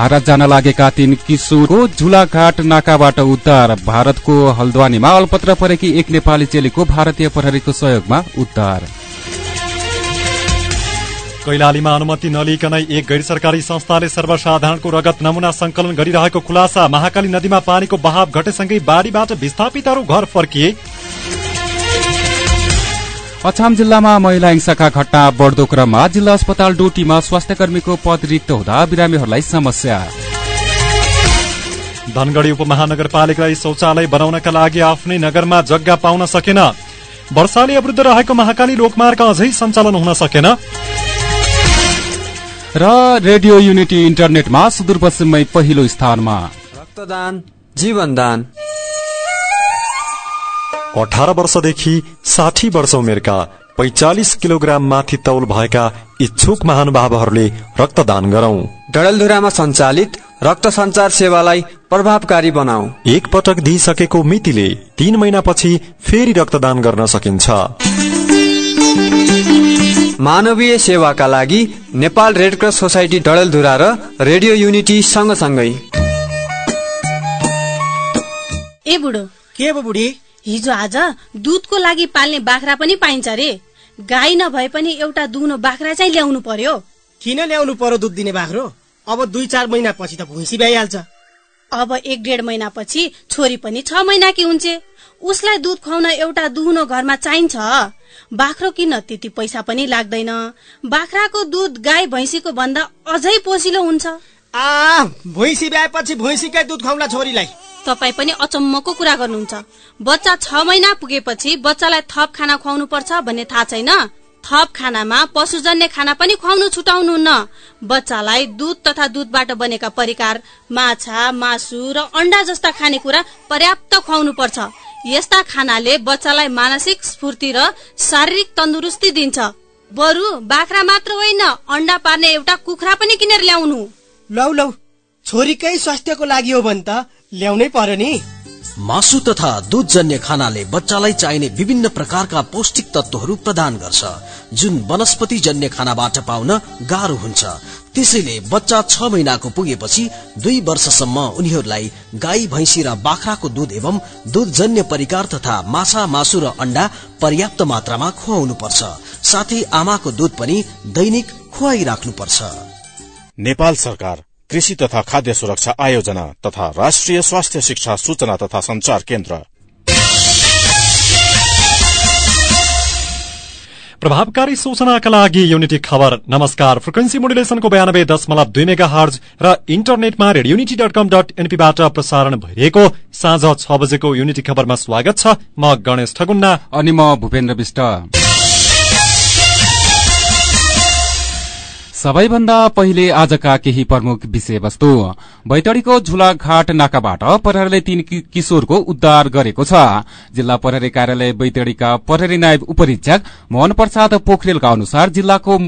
भारत जान लागेका तीन किशोरको झुलाघाट नाकाबाट उद्धार। भारतको हल्द्वानीमा अल्पत्र परेकी एक नेपाली चेलीको भारतीय प्रहरीको सहयोगमा उद्धार। कैलालीमा अनुमति नलिकनै एक गैर सरकारी संस्थाले सर्वसाधारणको रगत नमूना संकलन गरिरहेको खुलासा। महाकाली नदीमा पानीको बहाव घटेसँगै बाढीबाट विस्थापितहरू घर फर्किए। अछाम जिल्लामा महिला हिंसाका घटना बढ्दो क्रममा जिल्ला अस्पताल डोटीमा स्वास्थ्य कर्मीको पद रिक्त हुँदा बिरामीहरूलाई समस्या। धनगढ़ी उपमहानगरपालिकालाई शौचालय बनाउनका लागि आफ्नै नगरमा जग्गा पाउन सकेन। वर्षाले अवृद्ध रहेको महाकाली लोकमार्ग अझै सञ्चालन हुन सकेन। र रेडियो युनिटी इन्टरनेटमा सुदूरपश्चिममै पहिलो स्थानमा। रक्तदान जीवनदान। अठार वर्षदेखि साठी वर्ष उमेरका पैचालिस किलोग्राम माथि तौल भएका इच्छुक महानुभावहरूले रक्तदान गरौं। डडेलधुरामा सञ्चालित रक्त सञ्चार सेवालाई प्रभावकारी बनाऊ। एक पटक दिइसकेको मितिले तीन महिनापछि फेरि रक्तदान गर्न सकिन्छ। मानवीय सेवाका लागि नेपाल रेडक्रस सोसाइटी डडेलधुरा र रेडियो युनिटी सँगसँगै। ए बुढो। के बुढी? हिजो आज दुधको लागि पाल्ने बाख्रा पनि पाइन्छ रे। गाई नभए पनि एउटा दुहुनो बाख्रा चाहिँ ल्याउनु पर्यो। किन ल्याउनु पर्यो दुध दिने बाख्रो? अब दुई चार महिनापछि त भुइँसी भइहाल्छ। अब एक डेढ महिनापछि छोरी पनि छ महिनाकी हुन्छ। उसलाई दुध खुवाउन एउटा दुहुनो घरमा चाहिन्छ। बाख्रो किन त्यति पैसा पनि लाग्दैन। बाख्राको दुध गाई भैँसीको भन्दा अझै पोसिलो हुन्छ। आ भुइँसी भ्याएपछि भुइँसीकै दुध खुवाउला छोरीलाई। तपाईँ पनि अचम्मको कुरा गर्नुहुन्छ। बच्चा छ महिना पुगेपछि बच्चालाई थप खाना खुवाउनु पर्छ भन्ने थाहा छैन? थप खानामा पशुजन्य खाना पनि खुवाउनु छुटाउनुहुन्न। बच्चालाई दुध तथा दुधबाट बनेका परिकार माछा मासु र अण्डा जस्ता खानेकुरा पर्याप्त खुवाउनु पर्छ यस्ता खानाले बच्चालाई मानसिक स्फूर्ति र शारीरिक तन्दुरुस्ती दिन्छ। बरु बाख्रा मात्र होइन अण्डा पार्ने एउटा कुखुरा पनि किनेर ल्याउनु। लौ लौ। छोरीकै स्वास्थ्यको लागि हो भने त। ल्याउनै पर्यो नि। मासु तथा दुधजन्य खानाले बच्चालाई चाहिने विभिन्न प्रकारका पौष्टिक तत्वहरू प्रदान गर्छ। जुन वनस्पति जन्य खानाबाट पाउन गाह्रो हुन्छ। त्यसैले बच्चा छ महिनाको पुगेपछि दुई वर्षसम्म उनीहरूलाई गाई भैँसी र बाख्राको दुध एवं दुधजन्य परिकार तथा माछा मासु र अण्डा पर्याप्त मात्रामा खुवाउनु पर्छ साथै आमाको दुध पनि दैनिक खुवाइराख्नु पर्छ नेपाल सरकार कृषि तथा खाद्य सुरक्षा आयोजना तथा राष्ट्रिय स्वास्थ्य शिक्षा सूचना तथा संचार केन्द्र। प्रभावकारी सूचनाका लागि युनिटी खबर। नमस्कार। फ्रिक्वेन्सी मोडुलेसनको बयानब्बे दशमलव दुई मेगा हर्ज र इन्टरनेटमा radio unity dot com dot एनपीबाट प्रसारण भइरहेको साँझ छ बजेको युनिटी खबरमा स्वागत छ। म गणेश ठगुन्ना। अनि म भूपेन्द्र विष्ट। सबैभन्दा पहिले आजका केही प्रमुख विषयवस्तु। बैतडीको झुलाघाट नाकाबाट प्रहरीले तीन किशोरको उद्धार गरेको छ। जिल्ला प्रहरी कार्यालय बैतडीका प्रहरी नायब उपरीक्षक मोहन प्रसाद पोखरेलका अनुसार जिल्लाको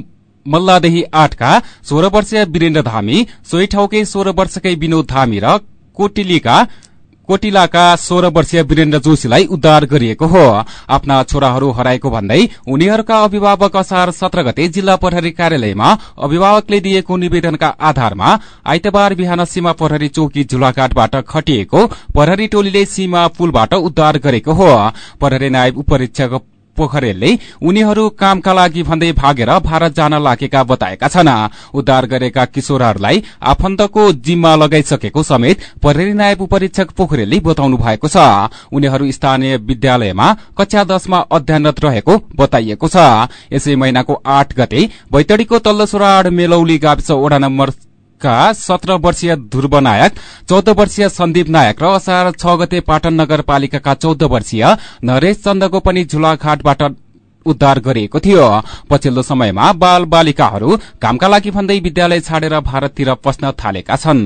मल्लादेही आठका सोह्र वर्षीय वीरेन्द्र धामी सोही ठाउँकै सोह्र वर्षकै विनोद धामी र कोटिलीका कोटिलाका सोह्र वर्षीय वीरेन्द्र जोशीलाई उद्धार गरिएको हो। आफ्ना छोराहरू हराएको भन्दै उनीहरूका अभिभावक असार सत्र गते जिल्ला प्रहरी कार्यालयमा अभिभावकले दिएको निवेदनका आधारमा आइतबार बिहान सीमा प्रहरी चौकी झुलाघाटबाट खटिएको प्रहरी टोलीले सीमा पुलबाट उद्धार गरेको हो। प्रहरी नायब उपरीक्षक पोखरेलले उनीहरू कामका लागि भन्दै भागेर भारत जान लागेका बताएका छन्। उद्धार गरेका किशोरहरूलाई आफन्तको जिम्मा लगाइसकेको समेत प्रहरी नायब उपरीक्षक पोखरेलले बताउनु भएको छ। उनीहरू स्थानीय विद्यालयमा कक्षा दशमा अध्ययनरत रहेको बताइएको छ। यसै महिनाको आठ गते बैतडीको तल्लो मेलौली गाविस वडा नम्बर का सत्र वर्षीय ध्रुव नायक चौध वर्षीय सन्दीप नायक र असार छ गते पाटन नगरपालिकाका चौध वर्षीय नरेश चन्दको पनि झुलाघाटबाट उद्धार गरिएको थियो। पछिल्लो समयमा बाल बालिकाहरू कामका लागि भन्दै विद्यालय छाडेर भारततिर पस्न थालेका छन्।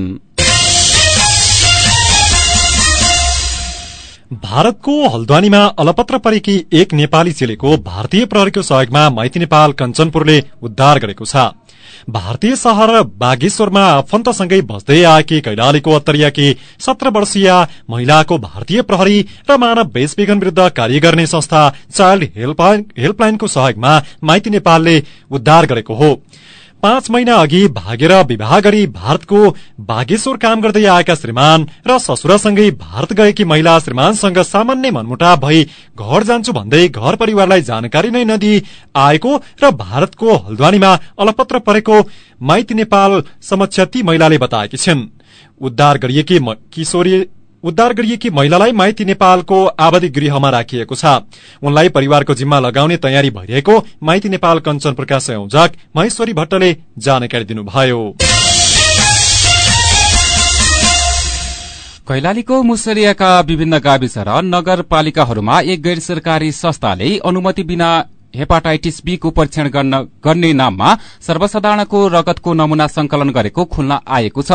भारतको हल्द्वानीमा अलपत्र परेकी एक नेपाली चेलीको भारतीय प्रहरीको सहयोगमा मैती नेपाल कञ्चनपुरले उद्धार गरेको छ। भारतीय शहर बागेश्वरमा आफन्तसँगै बस्दै आएकी कैलालीको अत्तरियाकी सत्र वर्षीय महिलाको भारतीय प्रहरी र मानव बेचबिखन विरूद्ध कार्य गर्ने संस्था चाइल्ड हेल्पलाइनको सहयोगमा माइती नेपालले उद्धार गरेको हो। पाँच महिना अघि भागेर विवाह गरी भारतको बागेश्वर काम गर्दै आएका श्रीमान र ससुरासँगै भारत गएकी महिला श्रीमानसँग सामान्य मनमुटाव भई घर जान्छु भन्दै घर परिवारलाई जानकारी नै नदिई आएको र भारतको हल्द्वानीमा अलपत्र परेको माइती नेपाल समक्ष ती महिलाले बताएकी छिन्। उद्धार गरिएकी किशोरी उद्धार गरिएकी महिलालाई माइती नेपालको आवधि गृहमा राखिएको छ। उनलाई परिवारको जिम्मा लगाउने तयारी भइरहेको माइती नेपाल कञ्चनपुरका संयोजक महेश्वरी भट्टले जानकारी दिनुभयो। कैलालीको मुसरियाका विभिन्न गाविस र नगरपालिकाहरूमा एक गैर सरकारी संस्थाले अनुमति बिना हेपाटाइटिस बी को परीक्षण गर्ने नाममा सर्वसाधारणको रगतको नमूना संकलन गरेको खुल्न आएको छ।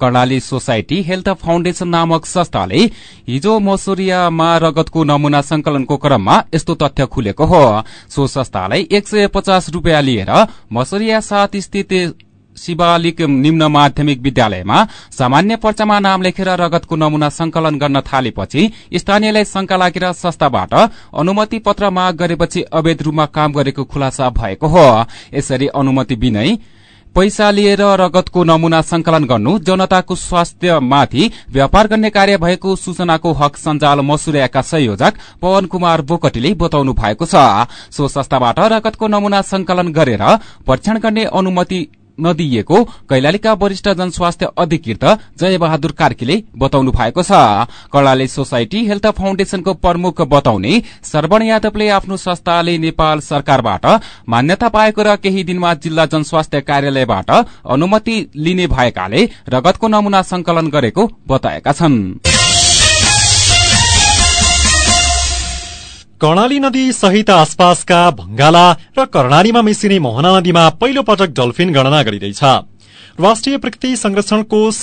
कर्णाली सोसाइटी हेल्थ फाउन्डेशन नामक संस्थाले हिजो मसोरियामा रगतको नमूना संकलनको क्रममा यस्तो तथ्य खुलेको हो। सो संस्थालाई एक सय पचास रूपियाँ लिएर मसोरिया सात स्थित शिवालिक निम्न माध्यमिक विद्यालयमा सामान्य पर्चामा नाम लेखेर रगतको नमूना संकलन गर्न थालेपछि स्थानीयलाई शंका लागेर संस्थाबाट अनुमति पत्र माग गरेपछि अवैध रूपमा काम गरेको खुलासा भएको हो। यसरी अनुमति बिनै पैसा लिएर रगतको नमूना संकलन गर्नु जनताको स्वास्थ्यमाथि व्यापार गर्ने कार्य भएको सूचनाको हक सञ्जाल मसुरियाका संयोजक पवन कुमार बोकटीले बताउनु भएको छ। सो संस्थाबाट रगतको नमूना संकलन गरेर परीक्षण गर्ने अनुमति नदिइएको कैलालीका वरिष्ठ जनस्वास्थ्य अधिकृत जय बहादुर कार्कीले बताउनु भएको छ। कर्णाली सोसाइटी हेल्थ फाउन्डेशनको प्रमुख बताउने श्रवण यादवले आफ्नो संस्थाले नेपाल सरकारबाट मान्यता पाएको र केही दिनमा जिल्ला जनस्वास्थ्य कार्यालयबाट अनुमति लिने भएकाले रगतको नमूना संकलन गरेको बताएका छनृ। कर्णाली नदी सहित आसपासका भंगाला र कर्णालीमा मिसिने मोहना नदीमा पहिलो पटक डल्फिन गणना गरिँदैछ। राष्ट्रिय प्रकृति संरक्षण कोष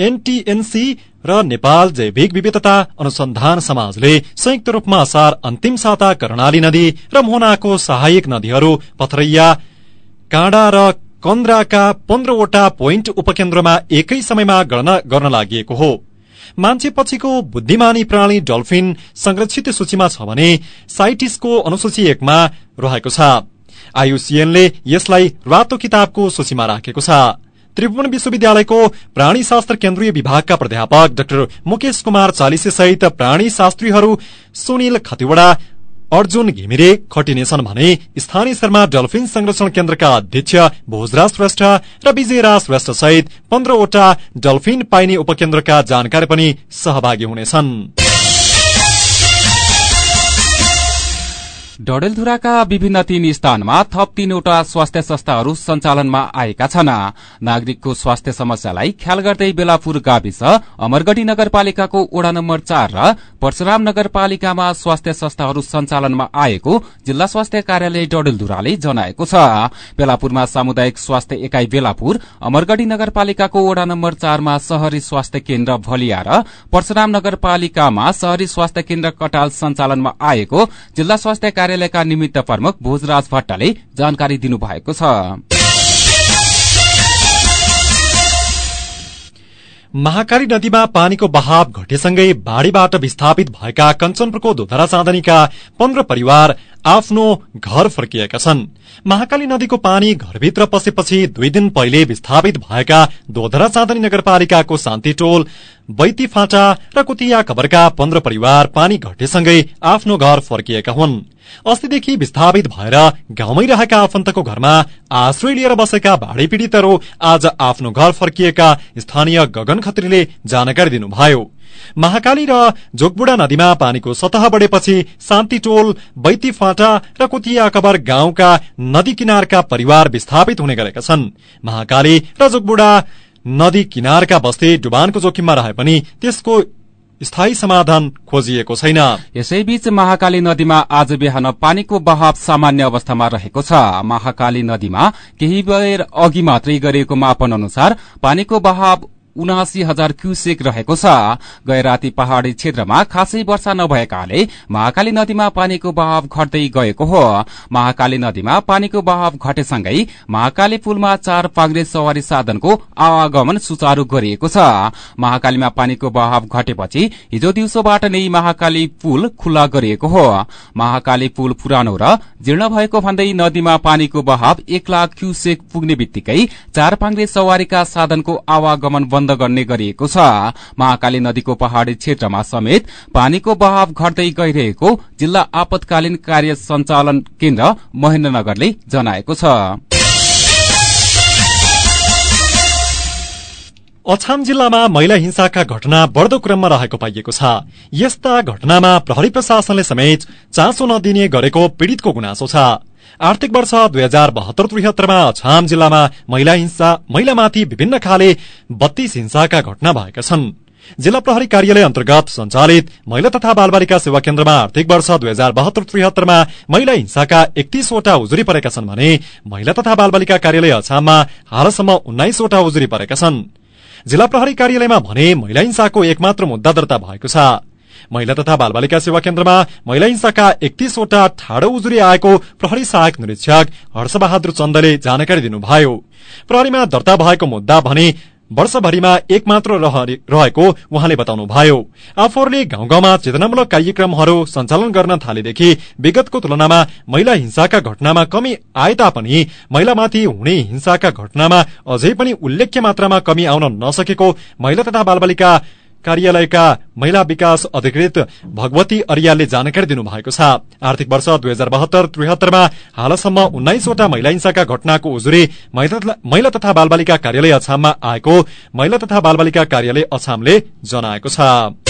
एनटीएनसी र नेपाल जैविक विविधता अनुसन्धान समाजले संयुक्त रूपमा असार अन्तिम साता कर्णाली नदी र मोहनाको सहायक नदीहरू पथरैया काँडा र कन्द्राका पन्ध्रवटा पोइन्ट उपकेन्द्रमा एकै समयमा गणना गर्न लागि हो। मान्छे पछिको बुद्धिमानी प्राणी डल्फिन संरक्षित सूचीमा छ भने साइटिसको अनुसूची एकमा रहेको छ। आयुसीएनले यसलाई रातो किताबको सूचीमा राखेको छ। त्रिभुवन विश्वविद्यालयको प्राणीशास्त्र केन्द्रीय विभागका प्राध्यापक डाक्टर मुकेश कुमार चालिसे सहित प्राणी शास्त्रीहरू सुनिल खतिवड़ा अर्जुन घिमिरे खटिनेछन् भने स्थानीय स्तरमा डल्फिन संरक्षण केन्द्रका अध्यक्ष भोजराज श्रेष्ठ र विजयराज श्रेष्ठ सहित पन्ध्रवटा डल्फिन पाइने उपकेन्द्रका जानकारी पनि सहभागी हुनेछन्। डडेलधुराका विभिन्न तीन स्थानमा थप तीनवटा स्वास्थ्य संस्थाहरू सञ्चालनमा आएका छन्। नागरिकको स्वास्थ्य समस्यालाई ख्याल गर्दै बेलापुर गाविस अमरगढ़ी नगरपालिकाको वडा नम्बर चार र परशुराम नगरपालिकामा स्वास्थ्य संस्थाहरू सञ्चालनमा आएको जिल्ला स्वास्थ्य कार्यालय डडेलधुराले जनाएको छ। बेलापुरमा सामुदायिक स्वास्थ्य एकाई बेलापुर अमरगढ़ी नगरपालिकाको वडा नम्बर चारमा शहरी स्वास्थ्य केन्द्र भलिया र परशुराम नगरपालिकामा शहरी स्वास्थ्य केन्द्र कटाल सञ्चालनमा आएको जिल्ला स्वास्थ्य कार्यालयका निमित्त प्रमुख भोजराज भट्टले जानकारी दिनुभएको छ। महाकाली नदीमा पानीको बहाव घटेसँगै बाढ़ीबाट विस्थापित भएका कञ्चनपुरको दोधरा चाँदनीका पन्ध्र परिवार आफ्नो घर फर्किएका छन्। महाकाली नदीको पानी घरभित्र पसेपछि दुई दिन पहिले विस्थापित भएका दोधरा चाँदनी नगरपालिकाको शान्ति टोल बैती फाँटा र कुतिया खबरका पन्ध्र परिवार पानी घटेसँगै आफ्नो घर फर्किएका हुन्। अस्तिदेखि विस्थापित भएर गाउँमै रहेका आफन्तको घरमा आश्रय लिएर बसेका भाडी पीड़ितहरू आज आफ्नो घर फर्किएका स्थानीय गगन खत्रीले जानकारी दिनुभयो। महाकाली र जोगबुडा नदीमा पानीको सतह बढेपछि शान्ति टोल बैती फाँटा र कुतिया अकबर गाउँका नदी किनारका परिवार विस्थापित हुने गरेका छन्। महाकाली र जोगबुडा नदी किनारका बस्ती डुबानको जोखिममा रहे पनि त्यसको स्थायी समाधान खोजिएको छैन। यसैबीच महाकाली नदीमा आज बिहान पानीको बहाव सामान्य अवस्थामा रहेको छ। महाकाली नदीमा केही बेर अघि मात्रै गरिएको मापन अनुसार पानीको बहाव उनासी हजार क्यूसेक रहेको छ। गए राति पहाड़ी क्षेत्रमा खासै वर्षा नभएकाले महाकाली नदीमा पानीको बहाव घट्दै गएको हो। महाकाली नदीमा पानीको बहाव घटेसँगै महाकाली पुलमा चार पाग्रे सवारी साधनको आवागमन सुचारू गरिएको छ। महाकालीमा पानीको बहाव घटेपछि हिजो दिउँसोबाट नै महाकाली पुल खुल्ला गरिएको हो। महाकाली पुल पुरानो र जीर्ण भएको भन्दै नदीमा पानीको बहाव एक लाख क्यूसेक पुग्ने बित्तिकै चार पाङ्रे सवारीका साधनको आवागमन बन्द गर्ने गरिएको छ। महाकाली नदीको पहाड़ी क्षेत्रमा समेत पानीको बहाव घट्दै गइरहेको जिल्ला आपतकालीन कार्य सञ्चालन केन्द्र महेन्द्रनगरले जनाएको छ। अछाम जिल्लामा महिला हिंसाका घटना बढ़दो क्रममा रहेको पाइएको छ। यस्ता घटनामा प्रहरी प्रशासनले समेत चासो नदिने गरेको पीड़ितको गुनासो छ। आर्थिक वर्ष दुई हजार बहत्तर त्रिहत्तरमा अछाम जिल्लामा महिला हिंसा महिलामाथि विभिन्न खाले बत्तीस हिंसाका घटना भएका छन्। जिल्ला प्रहरी कार्यालय अन्तर्गत संचालित महिला तथा बालबालिका सेवा केन्द्रमा आर्थिक वर्ष दुई हजार बहत्तर त्रिहत्तरमा महिला हिंसाका एकतीसवटा उजुरी परेका छन् भने महिला तथा बालबालिका कार्यालय अछाममा हालसम्म उन्नाइसवटा उजुरी परेका छन्। जिल्ला प्रहरी कार्यालयमा भने महिला हिंसाको एकमात्र मुद्दा दर्ता भएको छ। महिला तथा बालबालिका सेवा केन्द्रमा महिला हिंसाका एकतीसवटा ठाडो उजुरी आएको प्रहरी सहायक निरीक्षक हर्षबहादुर चन्दले जानकारी दिनुभयो। प्रहरीमा दर्ता भएको मुद्दा भने वर्षभरिमा एक मात्र रहेको उहाँले बताउनुभयो। आफूहरूले गाउँ गाउँमा चेतनामूलक कार्यक्रमहरू सञ्चालन गर्न थालेदेखि विगतको तुलनामा महिला हिंसाका घटनामा कमी आए तापनि महिलामाथि हुने हिंसाका घटनामा अझै पनि उल्लेख्य मात्रामा कमी आउन नसकेको महिला तथा बालबालिका कार्यालयका महिला विकास अधिकृत भगवती अरियालले जानकारी दिनुभएको छ। आर्थिक वर्ष दुई हजार बहत्तर त्रिहत्तरमा हालसम्म उन्नाइसवटा महिला हिंसाका घटनाको उजुरी महिला तथा बालबालिका कार्यालय अछाममा आएको। महिला तथा बालबालिका कार्यालय अछामले जनाएको छ।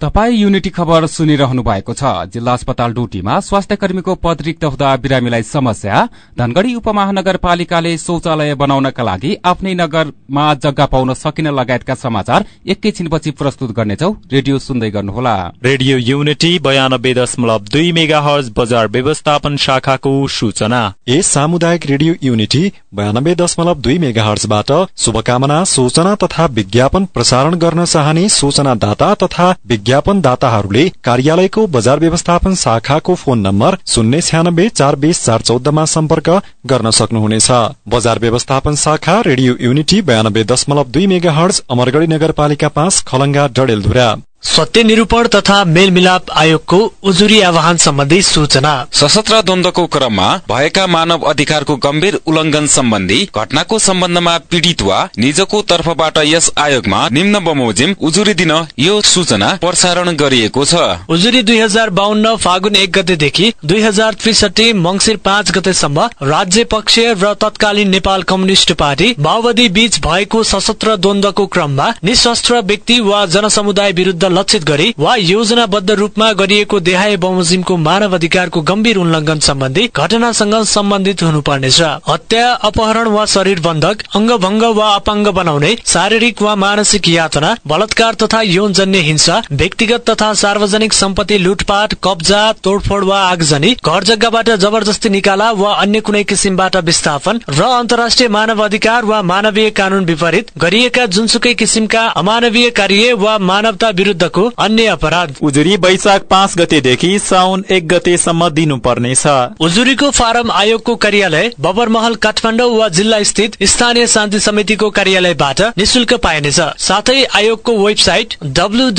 तपाई युनिटी खबर सुनिरहनु भएको छ। जिल्ला अस्पताल डुटीमा स्वास्थ्य कर्मीको पद रिक्त हुँदा बिरामीलाई समस्या। धनगढ़ी उपमहानगरपालिकाले शौचालय बनाउनका लागि आफ्नै नगरमा जग्गा पाउन सकिन लगायतका समाचार एकैछिनपछि प्रस्तुत गर्नेछौ। रेडियो सुन्दै गर्नुहोला। रेडियो युनिटी बयानब्बे दशमलव दुई मेगा हर्ज बजार व्यवस्थापन शाखाको सूचना। यस सामुदायिक रेडियो युनिटी बयानब्बे दशमलव दुई मेगा हर्जबाट शुभकामना सूचना तथा विज्ञापन प्रसारण गर्न चाहने सूचनादाता तथा विज्ञापनदाताहरूले कार्यालयको बजार व्यवस्थापन शाखाको फोन नम्बर शून्य छ्यानब्बे चार बीस चार चौधमा सम्पर्क गर्न सक्नुहुनेछ। बजार व्यवस्थापन शाखा रेडियो युनिटी बयानब्बे दशमलव दुई मेगा हर्ज अमरगढ़ी नगरपालिका पाँच खलंगा डडेलधुरा। सत्य निरूपण तथा मेलमिलाप आयोगको उजुरी आह्वान सम्बन्धी सूचना। सशस्त्र द्वन्दको क्रममा भएका मानव अधिकारको गम्भीर उल्लंघन सम्बन्धी घटनाको सम्बन्धमा पीड़ित वा निजको तर्फबाट यस आयोगमा निम्न बमोजिम उजुरी दिन यो सूचना प्रसारण गरिएको छ। उजुरी दुई हजार बाहन्न फागुन एक गतेदेखि दुई हजार त्रिसठी मंगिर पाँच गतेसम्म राज्य पक्षीय र तत्कालीन नेपाल कम्युनिष्ट पार्टी माओवादी बीच भएको सशस्त्र द्वन्दको क्रममा निशस्त्र व्यक्ति वा जनसमुदाय विरूद्ध लक्षित गरी वा योजनाबद्ध रूपमा गरिएको देहाय बमोजिमको मानव अधिकारको गम्भीर उल्लंघन सम्बन्धी घटनासँग सम्बन्धित हुनुपर्नेछ। हत्या अपहरण वा शरीर बन्धक अङ्गभङ्ग वा अपाङ्ग बनाउने शारीरिक वा मानसिक यातना बलात्कार तथा यौनजन्य हिंसा व्यक्तिगत तथा सार्वजनिक सम्पत्ति लुटपाट कब्जा तोडफोड वा आगजनी घर जग्गाबाट जबरजस्ती निकाला वा अन्य कुनै किसिमबाट विस्थापन र अन्तर्राष्ट्रिय मानव अधिकार वा मानवीय कानून विपरीत गरिएका जुनसुकै किसिमका अमानवीय कार्य वा मानवता विरूद्ध विरुद्धको अन्य अपराध। उजुरी वैशाख पाँच गतेदेखि साउन एक गतेसम्म दिनुपर्नेछ। उजुरीको फारम आयोगको कार्यालय बबरमहल काठमाडौँ वा जिल्ला स्थित स्थानीय शान्ति समितिको कार्यालयबाट निशुल्क पाइनेछ। साथै आयोगको website W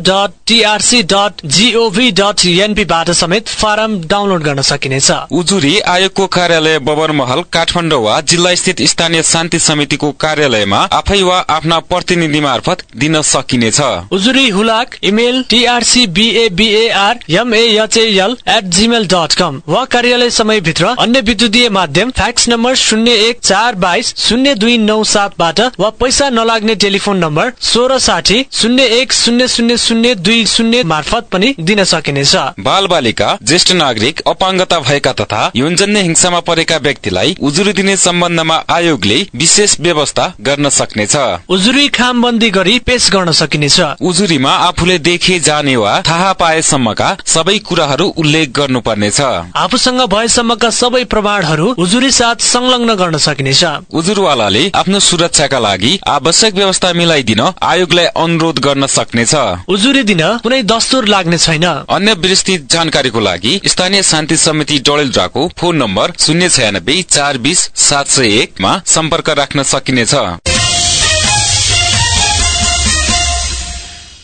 dot TRC dot GOV dot एनपीबाट समेत फारम डाउनलोड गर्न सकिनेछ। उजुरी आयोगको कार्यालय बबरमहल काठमाडौँ वा जिल्ला स्थित स्थानीय शान्ति समितिको कार्यालयमा आफै वा आफ्ना प्रतिनिधि मार्फत दिन सकिनेछ। उजुरी हुलाक email TRCBABAR MHL at Gmail dot com वा कार्यालय समयभित्र अन्य विद्युतीय माध्यम फ्याक्स नम्बर शून्य एक चार बाइस शून्य दुई नौ सातबाट वा पैसा नलाग्ने टेलिफोन नम्बर सोह्र साठी शून्य एक शून्य शून्य शून्य दुई शून्य मार्फत पनि दिन सकिनेछ। बाल बालिका ज्येष्ठ नागरिक अपाङ्गता भएका तथा यौनजन्य हिंसामा परेका व्यक्तिलाई उजुरी दिने सम्बन्धमा आयोगले विशेष व्यवस्था गर्न सक्नेछ। उजुरी खामबन्दी गरी पेश गर्न सकिनेछ। उजुरी उजुरीमा आफूले देखे जाने वा थाहा पाएसम्मका सबै कुराहरू उल्लेख गर्नुपर्नेछ। आफूसँग भएसम्मका सबै प्रमाणहरू उजुरी साथ संलग्न गर्न सकिनेछ। उजुरवालाले आफ्नो सुरक्षाका लागि आवश्यक व्यवस्था मिलाइदिन आयोगलाई अनुरोध गर्न सक्नेछ। उजुरी दिन कुनै दस्तुर लाग्ने छैन। अन्य विस्तृत जानकारीको लागि स्थानीय शान्ति समिति डडेलधुराको फोन नम्बर शून्य छयानब्बे चार बिस सात सय एकमा सम्पर्क राख्न सकिनेछ।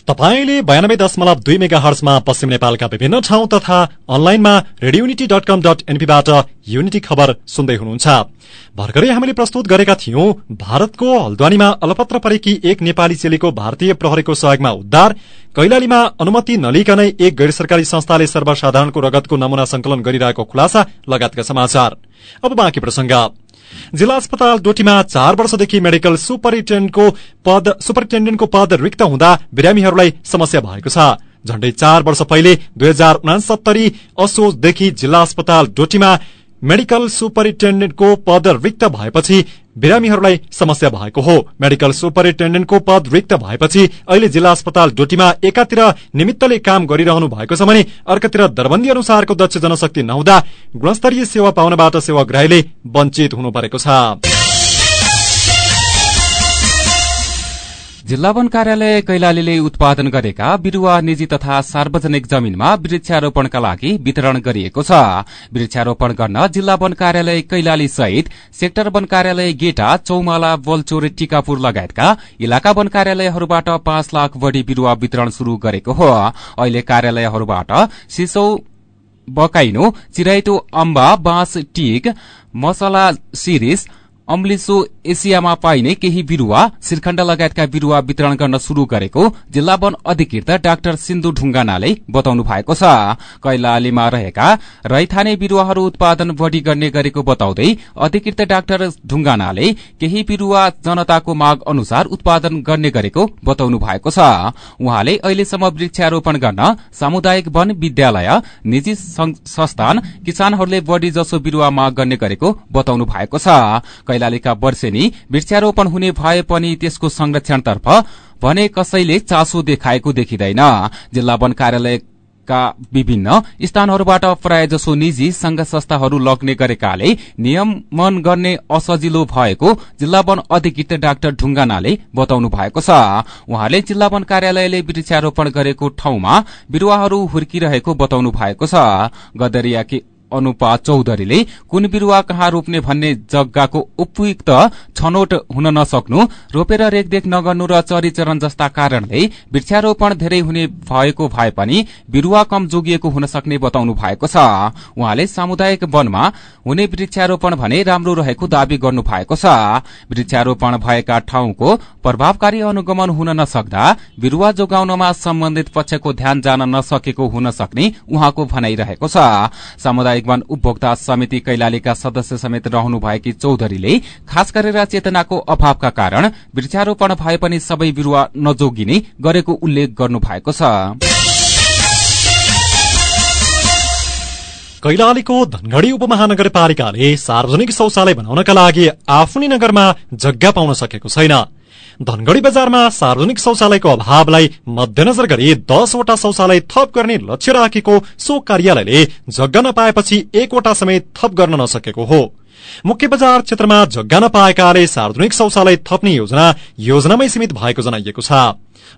तपाईँले बयानब्बे दशमलव दुई मेगा हर्समा पश्चिम नेपालका विभिन्न ठाउँ तथा अनलाइनमा रेडियोनिटी डट युनिटी खबर सुन्दै हुनुहुन्छ। भर्खरै हामीले प्रस्तुत गरेका थियौं भारतको हल्द्वानीमा अलपत्र परेकी एक नेपाली चेलीको भारतीय प्रहरीको सहयोगमा उद्धार। कैलालीमा अनुमति नलिकनै एक गैर सरकारी संस्थाले सर्वसाधारणको रगतको नमूना संकलन गरिरहेको खुलासा लगायतका समाचार। अब बाँकी जिल्ला अस्पताल डोटीमा चार वर्षदेखि मेडिकल सुपरिन्टेण्डेन्टको पद पद रिक्त हुँदा बिरामीहरूलाई समस्या भएको छ। झण्डै चार वर्ष पहिले दुई हजार उनासत्तरी असोजदेखि जिल्ला अस्पताल डोटीमा मेडिकल सुपरिन्टेण्डेन्टको पद रिक्त भएपछि बिरामीहरूलाई समस्या भएको हो। मेडिकल सुपरिन्टेण्डेन्टको पद रिक्त भएपछि अहिले जिल्ला अस्पताल डोटीमा एकातिर निमित्तले काम गरिरहनु भएको छ भने अर्कातिर दरबन्दी अनुसारको दक्ष जनशक्ति नहुँदा गुणस्तरीय सेवा पाउनबाट सेवाग्राहीले वञ्चित हुनु परेको छ। जिल्ला वन कार्यालय कैलालीले उत्पादन गरेका बिरूवा निजी तथा सार्वजनिक जमीनमा वृक्षारोपणका लागि वितरण गरिएको छ। वृक्षारोपण गर्न जिल्ला वन कार्यालय कैलाली सहित सेक्टर वन कार्यालय गेटा चौमाला बलचोरे टिकापुर लगायतका इलाका वन कार्यालयहरूबाट पाँच लाख बढ़ी बिरूवा वितरण शुरू गरेको हो। अहिले कार्यालयहरूबाट सिसौ बकाइनो चिराइतो अम्बा बाँस टिक मसला सिरिस अम्लिसो एसियामा पाइने केही बिरूवा श्रीखण्ड लगायतका बिरूवा वितरण गर्न शुरू गरेको जिल्ला वन अधिकृत डाक्टर सिन्धु ढुङ्गानाले बताउनु भएको छ। कैलालीमा रहेका रैथाने बिरूवाहरू उत्पादन बढ़ी गर्ने गरेको बताउँदै अधिकृत डाक्टर ढुङ्गानाले केही बिरूवा जनताको माग अनुसार उत्पादन गर्ने गरेको बताउनु भएको छ। उहाँले अहिलेसम्म वृक्षारोपण गर्न सामुदायिक वन विद्यालय निजी संस्थान किसानहरूले बढ़ी जसो बिरूवा माग गर्ने गरेको बताउनु भएको छ। कैलालीका वर्षेनी वृक्षारोपण हुने भए पनि त्यसको संरक्षणतर्फ भने कसैले चासो देखाएको देखिँदैन। जिल्ला वन कार्यालय का विभिन्न स्थानहरूबाट प्राय जसो निजी संघ संस्थाहरू लग्ने गरेकाले नियमन गर्ने असजिलो भएको जिल्ला वन अधिकृत डाक्टर ढुङ्गानाले बताउनु भएको छ। उहाँले जिल्ला वन कार्यालयले वृक्षारोपण गरेको ठाउँमा बिरूवाहरू हुर्किरहेको बताउनु भएको छ। गदरियाकी अनुपा चौधरीले कुन बिरूवा कहाँ रोप्ने भन्ने जग्गाको उपयुक्त छनौट हुन नसक्नु रोपेर रेखदेख नगर्नु र चरीचरण जस्ता कारणले वृक्षारोपण धेरै हुने भएको भए पनि बिरूवा कम जोगिएको हुन सक्ने बताउनु भएको छ। उहाँले सामुदायिक वनमा हुने वृक्षारोपण भने राम्रो रहेको दावी गर्नु भएको छ। वृक्षारोपण भएका ठाउँको प्रभावकारी अनुगमन हुन नसक्दा बिरूवा जोगाउनमा सम्बन्धित पक्षको ध्यान जान नसकेको हुन सक्ने उहाँको भनाइरहेको छ। सामुदायिक वन उपभोक्ता समिति कैलालीका सदस्य समेत रहनु भएकी चौधरीले खास गरेर चेतनाको अभावका कारण वृक्षारोपण भए पनि सबै बिरूवा नजोगिने गरेको उल्लेख गर्नु भएको छ। कैलालीको धनगढ़ी उपमहानगरपालिकाले सार्वजनिक शौचालय बनाउनका लागि आफ्नै नगरमा जग्गा पाउन सकेको छैन। धनगढ़ी बजारमा सार्वजनिक शौचालयको अभावलाई मध्यनजर गरी दसवटा शौचालय थप गर्ने लक्ष्य राखेको सो कार्यालयले जग्गा नपाएपछि एकवटा समेत थप गर्न नसकेको हो। मुख्य बजार क्षेत्रमा जग्गा नपाएकाले सार्वजनिक शौचालय थप्ने योजना योजनामै सीमित भएको जनाइएको छ।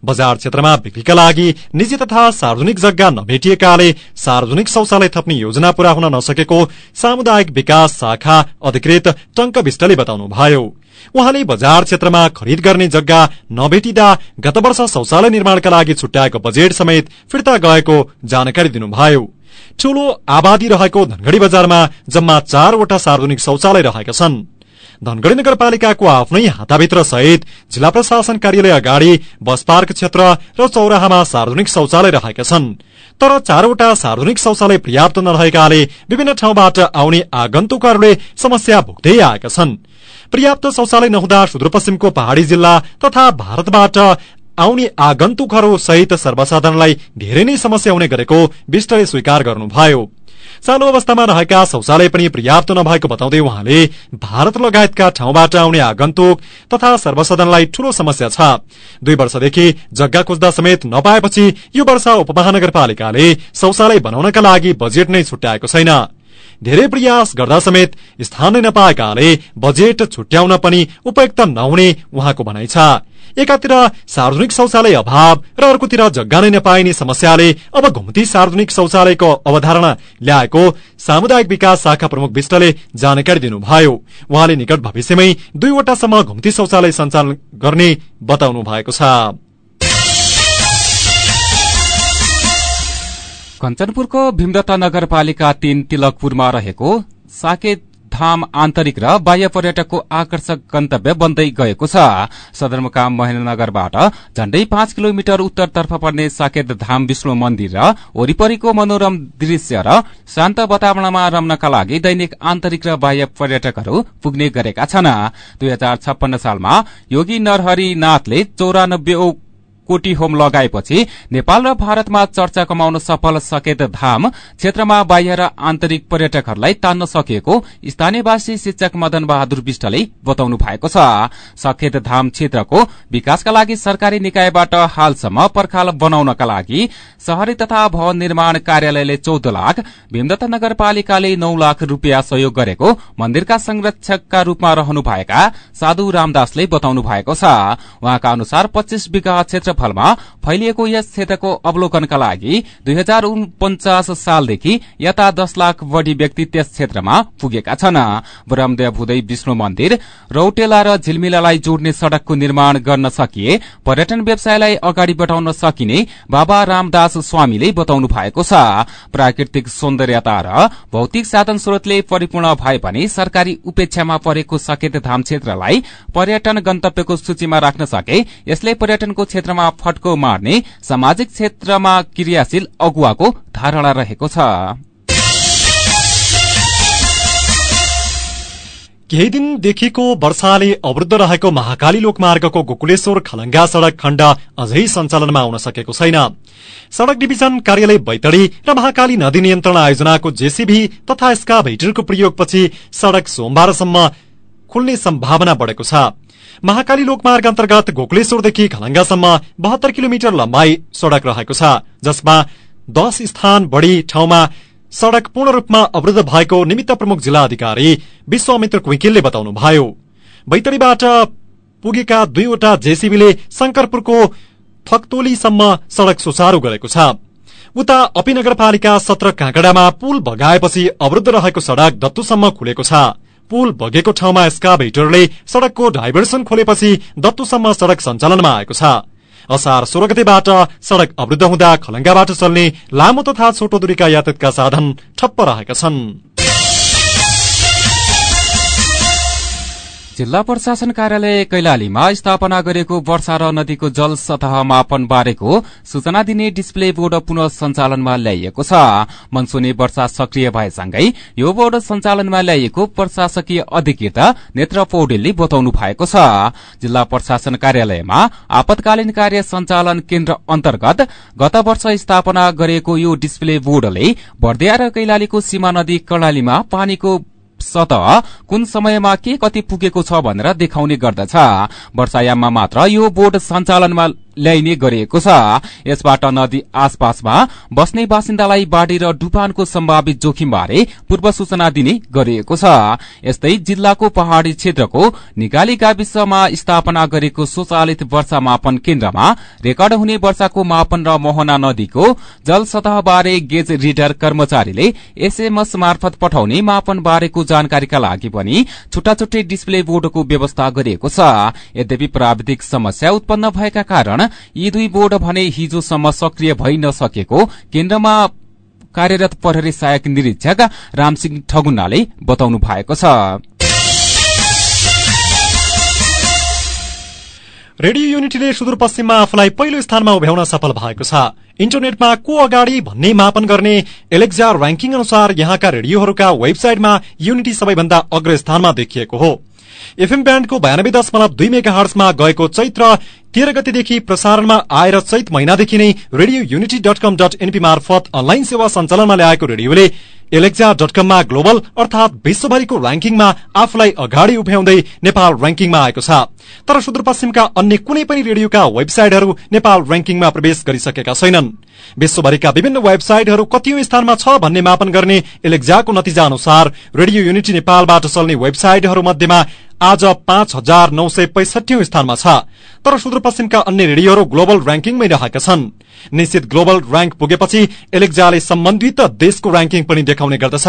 बजार क्षेत्रमा बिक्रीका लागि निजी तथा सार्वजनिक जग्गा नभेटिएकाले सार्वजनिक शौचालय थप्ने योजना पूरा हुन नसकेको सामुदायिक विकास शाखा अधिकृत टंक विष्टले बताउनुभयो। उहाँले बजार क्षेत्रमा खरिद गर्ने जग्गा नभेटिँदा गत वर्ष शौचालय निर्माणका लागि छुट्याएको बजेट समेत फिर्ता गएको जानकारी दिनुभयो। ठूलो आबादी रहेको धनगढ़ी बजारमा जम्मा चारवटा सार्वजनिक शौचालय रहेका छन्। धनगढ़ी नगरपालिकाको आफ्नै हाताभित्र सहित जिल्ला प्रशासन कार्यालय अगाडि बस पार्क क्षेत्र र चौराहामा सार्वजनिक शौचालय रहेका छन्। तर चारवटा सार्वजनिक शौचालय पर्याप्त नरहेकाले विभिन्न ठाउँबाट आउने आगन्तुकहरूले समस्या भोग्दै आएका छन्। पर्याप्त शौचालय नहुँदा सुदूरपश्चिमको पहाड़ी जिल्ला तथा भारतबाट आउने आगन्तुकहरू सहित सर्वसाधारणलाई धेरै नै समस्या हुने गरेको विष्टले स्वीकार गर्नुभयो। चालू अवस्थामा रहेका शौचालय पनि पर्याप्त नभएको बताउँदै उहाँले भारत लगायतका ठाउँबाट आउने आगन्तुक तथा सर्वसाधारणलाई ठूलो समस्या छ। दुई वर्षदेखि जग्गा खोज्दा समेत नपाएपछि यो वर्ष उपमहानगरपालिकाले शौचालय बनाउनका लागि बजेट नै छुट्याएको छैन। धेरै प्रयास गर्दा समेत स्थान नपाएकाले बजेट छुट्याउन पनि उपयुक्त नहुने उहाँको भनाइ छ। एकातिर सार्वजनिक शौचालय अभाव र अर्कोतिर जग्गा नै नपाइने समस्याले अब घुम्ती सार्वजनिक शौचालयको अवधारणा ल्याएको सामुदायिक विकास शाखा प्रमुख विष्टले जानकारी दिनुभयो। उहाँले निकट भविष्यमै दुईवटासम्म घुम्ती शौचालय सञ्चालन गर्ने बताउनु भएको छ। कञ्चनपुरको भीमदत्ता नगरपालिका तीन तिलकपुरमा रहेको साकेत धाम आन्तरिक र बाह्य पर्यटकको आकर्षक गन्तव्य बन्दै गएको छ। सदरमुकाम महेन्द्रनगरबाट झण्डै पाँच किलोमिटर उत्तरतर्फ पर्ने साकेत धाम विष्णु मन्दिर र वरिपरिको मनोरम दृश्य र शान्त वातावरणमा रम्नका लागि दैनिक आन्तरिक र बाह्य पर्यटकहरू पुग्ने गरेका छन्। दुई सालमा योगी नरहरिनाथले चौरानब्बे कोटी होम लगाएपछि नेपाल र भारतमा चर्चा कमाउन सफल सकेत धाम क्षेत्रमा बाह्य र आन्तरिक पर्यटकहरूलाई तान्न सकिएको स्थानीयवासी शिक्षक मदन बहादुर विष्टले बताउनु भएको छ। सकेत धाम क्षेत्रको विकासका लागि सरकारी निकायबाट हालसम्म पर्खाल बनाउनका लागि शहरी तथा भवन निर्माण कार्यालयले चौध लाख भीमदत्त नगरपालिकाले नौ लाख रूपियाँ सहयोग गरेको मन्दिरका संरक्षकका रूपमा रहनुभएका साधु रामदासले बताउनु भएको छ। उहाँका अनुसार पच्चीस विघा क्षेत्र क्षेत्रफलमा फैलिएको यस क्षेत्रको अवलोकनका लागि दुई हजार उनपचास सालदेखि यता दस लाख बढ़ी व्यक्ति त्यस क्षेत्रमा पुगेका छन्। ब्रह्मदेव हुँदै विष्णु मन्दिर रौटेला र झिलमिलालाई जोड्ने सड़कको निर्माण गर्न सकिए पर्यटन व्यवसायलाई अगाडि बढ़ाउन सकिने बाबा रामदास स्वामीले बताउनु भएको छ। प्राकृतिक सौन्दर्यता र भौतिक साधन स्रोतले परिपूर्ण भए पनि सरकारी उपेक्षामा परेको सकेत धाम क्षेत्रलाई पर्यटन गन्तव्यको सूचीमा राख्न सके यसले पर्यटनको क्षेत्रमा फटको मार्ने सामाजिक क्षेत्रमा क्रियाशील अगुवाको धारणा रहेको छ। केही दिनदेखिको वर्षाले अवरुद्ध रहेको महाकाली लोकमार्गको गोकुलेश्वर खलंगा सड़क खण्ड अझै सञ्चालनमा आउन सकेको छैन। सड़क डिभिजन कार्यालय बैतडी र महाकाली नदी नियन्त्रण आयोजनाको जेसीबी तथा भेटरको प्रयोगपछि सड़क सोमबारसम्म खुल्ने सम्भावना बढ़ेको छ। महाकाली लोकमार्ग अन्तर्गत गोकुलेश्वरदेखि खलंगासम्म बहत्तर किलोमिटर लम्बाई सड़क रहेको छ जसमा दश स्थान बढ़ी ठाउँमा सड़क पूर्ण रूपमा अवरुद्ध भएको निमित्त प्रमुख जिल्ला अधिकारी विश्वमित्र कुइकेलले बताउनुभयो। बैतडीबाट पुगेका दुईवटा जेसीबीले शंकरपुरको थकतोलीसम्म सड़क सुचारू गरेको छ। उता अपी नगरपालिका सत्र काँकडामा पुल भगाएपछि अवरुद्ध रहेको सड़क दत्तुसम्म खुलेको छ। पुल बगेको ठाउँमा भेटरले सड़कको डाइभर्सन खोलेपछि दत्तुसम्म सड़क सञ्चालनमा आएको छ। असार सोह्र गतेबाट सड़क अवरुद्ध हुँदा खलंगाबाट चल्ने लामो तथा छोटो दूरीका यातायातका साधन ठप्प रहेका छन्। जिल्ला प्रशासन कार्यालय कैलालीमा स्थापना गरेको वर्षा र नदीको जल सतह मापन बारेको सूचना दिने डिस्प्ले बोर्ड पुनः सञ्चालनमा ल्याइएको छ। मनसुनी वर्षा सक्रिय भएसँगै यो बोर्ड सञ्चालनमा ल्याइएको प्रशासकीय अधिकृत नेत्र पौडेलले बताउनु भएको छ। जिल्ला प्रशासन कार्यालयमा आपतकालीन कार्य सञ्चालन केन्द्र अन्तर्गत गत वर्ष स्थापना गरिएको यो डिस्प्ले बोर्डले बर्दिया र कैलालीको सीमा नदी कर्णालीमा पानीको सतह कुन समयमा के कति पुगेको छ भनेर देखाउने गर्दछ। वर्षायाममा मात्र यो बोर्ड सञ्चालनमा ल्याइने गरिएको छ। यसबाट नदी आसपासमा बस्ने बासिन्दालाई बाढ़ी र डुपानको सम्भावित जोखिम बारे पूर्व सूचना दिने गरिएको छ। यस्तै जिल्लाको पहाड़ी क्षेत्रको निगाली गाविसमा स्थापना गरेको स्वचालित वर्षा मापन केन्द्रमा रेकर्ड हुने वर्षाको मापन र मोहना नदीको जल सतह बारे गेज रिडर कर्मचारीले एसएमएस मार्फत पठाउने मापन बारेको जानकारीका लागि पनि छुट्टा छुट्टै डिस्प्ले बोर्डको व्यवस्था गरिएको छ। यद्यपि प्राविधिक समस्या उत्पन्न भएका कारण यी दुई बोर्ड भने हिजोसम्म सक्रिय भइ नसकेको केन्द्रमा कार्यरत प्रहरी सहायक निरीक्षक रामसिंह ठगुन्नाले बताउनु भएको छ। रेडियो युनिटीले सुदूरपश्चिममा आफूलाई पहिलो स्थानमा उभ्याउन सफल भएको छ। इन्टरनेटमा को अगाडि भन्ने मापन गर्ने एलेक्जा र्याङ्किङ अनुसार यहाँका रेडियोहरूका वेबसाइटमा युनिटी सबैभन्दा अग्र स्थानमा देखिएको हो। एफएम ब्याण्डको बयानब्बे दशमलव दुई मेगा हर्समा गएको चैत्र तेह्र गतेदेखि प्रसारणमा आएर चैत महिनादेखि नै radio unity dot com dot NP मार्फत अनलाइन सेवा सञ्चालनमा ल्याएको रेडियोले एलेक्जा डट कममा ग्लोबल अर्थात विश्वभरिको ऱ्याङ्किङमा आफूलाई अगाडि उभ्याउँदै नेपाल ऱ्याङ्किङमा आएको छ। तर सुदूरपश्चिमका अन्य कुनै पनि रेडियोका वेबसाइटहरू नेपाल ऱ्याङ्किङमा प्रवेश गरिसकेका छैनन्। विश्वभरिका विभिन्न वेबसाइटहरू कतिौं स्थानमा छ भन्ने मापन गर्ने एलेक्जाको नतिजा अनुसार रेडियो युनिटी नेपालबाट चल्ने वेबसाइटहरू मध्येमा आज पाँच हजार नौ सय पैसठी स्थानमा छ। तर सुदूरपश्चिमका अन्य रेडियोहरू ग्लोबल ऱ्याङ्किङमै रहेका छन्। निश्चित ग्लोबल ऱ्याङ्क पुगेपछि एलेक्जाले सम्बन्धित देशको ऱ्याङ्किङ पनि देखाउने गर्दछ।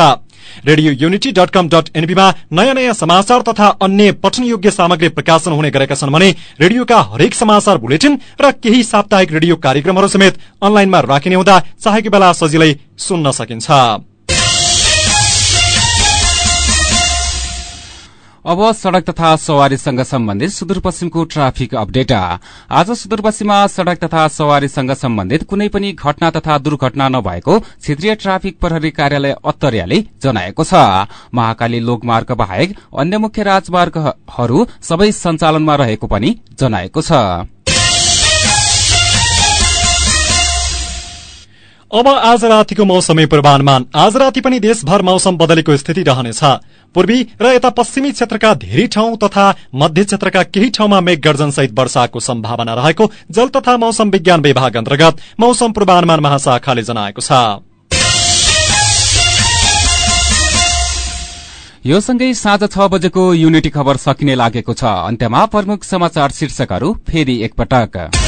Radio unity dot com dot एनपीमा नयाँ नयाँ समाचार तथा अन्य पठनयोग्य सामग्री प्रकाशन हुने गरेका छन् भने रेडियोका हरेक समाचार बुलेटिन र केही साप्ताहिक रेडियो कार्यक्रमहरू समेत अनलाइनमा राखिने हुँदा चाहेको बेला सजिलै सुन्न सकिन्छ। अब सड़क तथा सवारीसँग सम्बन्धित सुदूरपश्चिमको ट्राफिक अपडेट। आज सुदूरपश्चिममा सड़क तथा सवारीसँग सम्बन्धित कुनै पनि घटना तथा दुर्घटना नभएको क्षेत्रीय ट्राफिक प्रहरी कार्यालय अत्तरियाले जनाएको छ। महाकाली लोकमार्ग बाहेक अन्य मुख्य राजमार्गहरू सबै सञ्चालनमा रहेको पनि जनाएको छ। अब आज रातिको मौसमी पूर्वानुमान। आज राति पनि देशभर मौसम बदलेको स्थिति रहनेछ। पूर्वी र यता पश्चिमी क्षेत्रका धेरै ठाउँ तथा मध्य क्षेत्रका केही ठाउँमा मेघ गर्जनसहित वर्षाको सम्भावना रहेको जल तथा मौसम विज्ञान विभाग अन्तर्गत मौसम पूर्वानुमान महाशाखाले जनाएको छ। यो सँगै साँझ छ बजेको युनिटी खबर सकिने लागेको छ। अन्त्यमा प्रमुख समाचार शीर्षकहरू फेरि एकपटक।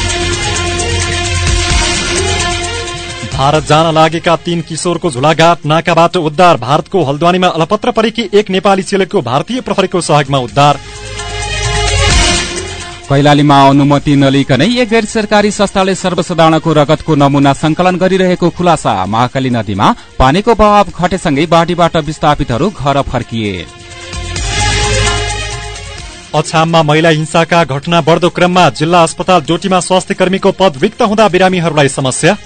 भारत जान लागेका तीन किशोरको झुलाघाट नाकाबाट उद्धार भारतको हल्द्वानीमा अलपत्र परेकी एक नेपाली चेलेको भारतीय प्रहरीको सहयोगमा उद्धार। कैलालीमा अनुमति नलिकनै एक गैर सरकारी संस्थाले सर्वसाधारणको रगतको नमूना संकलन गरिरहेको खुलासा महाकाली नदीमा पानीको बहाव घटेसँगै बाढ़ीबाट विस्थापितहरू घर फर्किए। अछाममा महिला हिंसाका घटना बढ्दो क्रममा जिल्ला अस्पताल डोटीमा स्वास्थ्य कर्मीको पद रिक्त हुँदा बिरामीहरूलाई समस्या।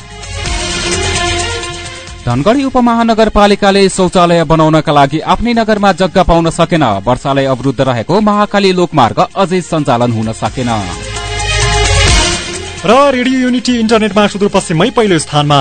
धनगढ़ी उपमहानगरपालिकाले शौचालय बनाउनका लागि आफ्नै नगरमा जग्गा पाउन सकेन। वर्षालय अवरुद्ध रहेको महाकाली लोकमार्ग अझै सञ्चालन हुन सकेन। र रेडियो युनिटी इन्टरनेटमा सुदूरपश्चिममै पहिलो स्थानमा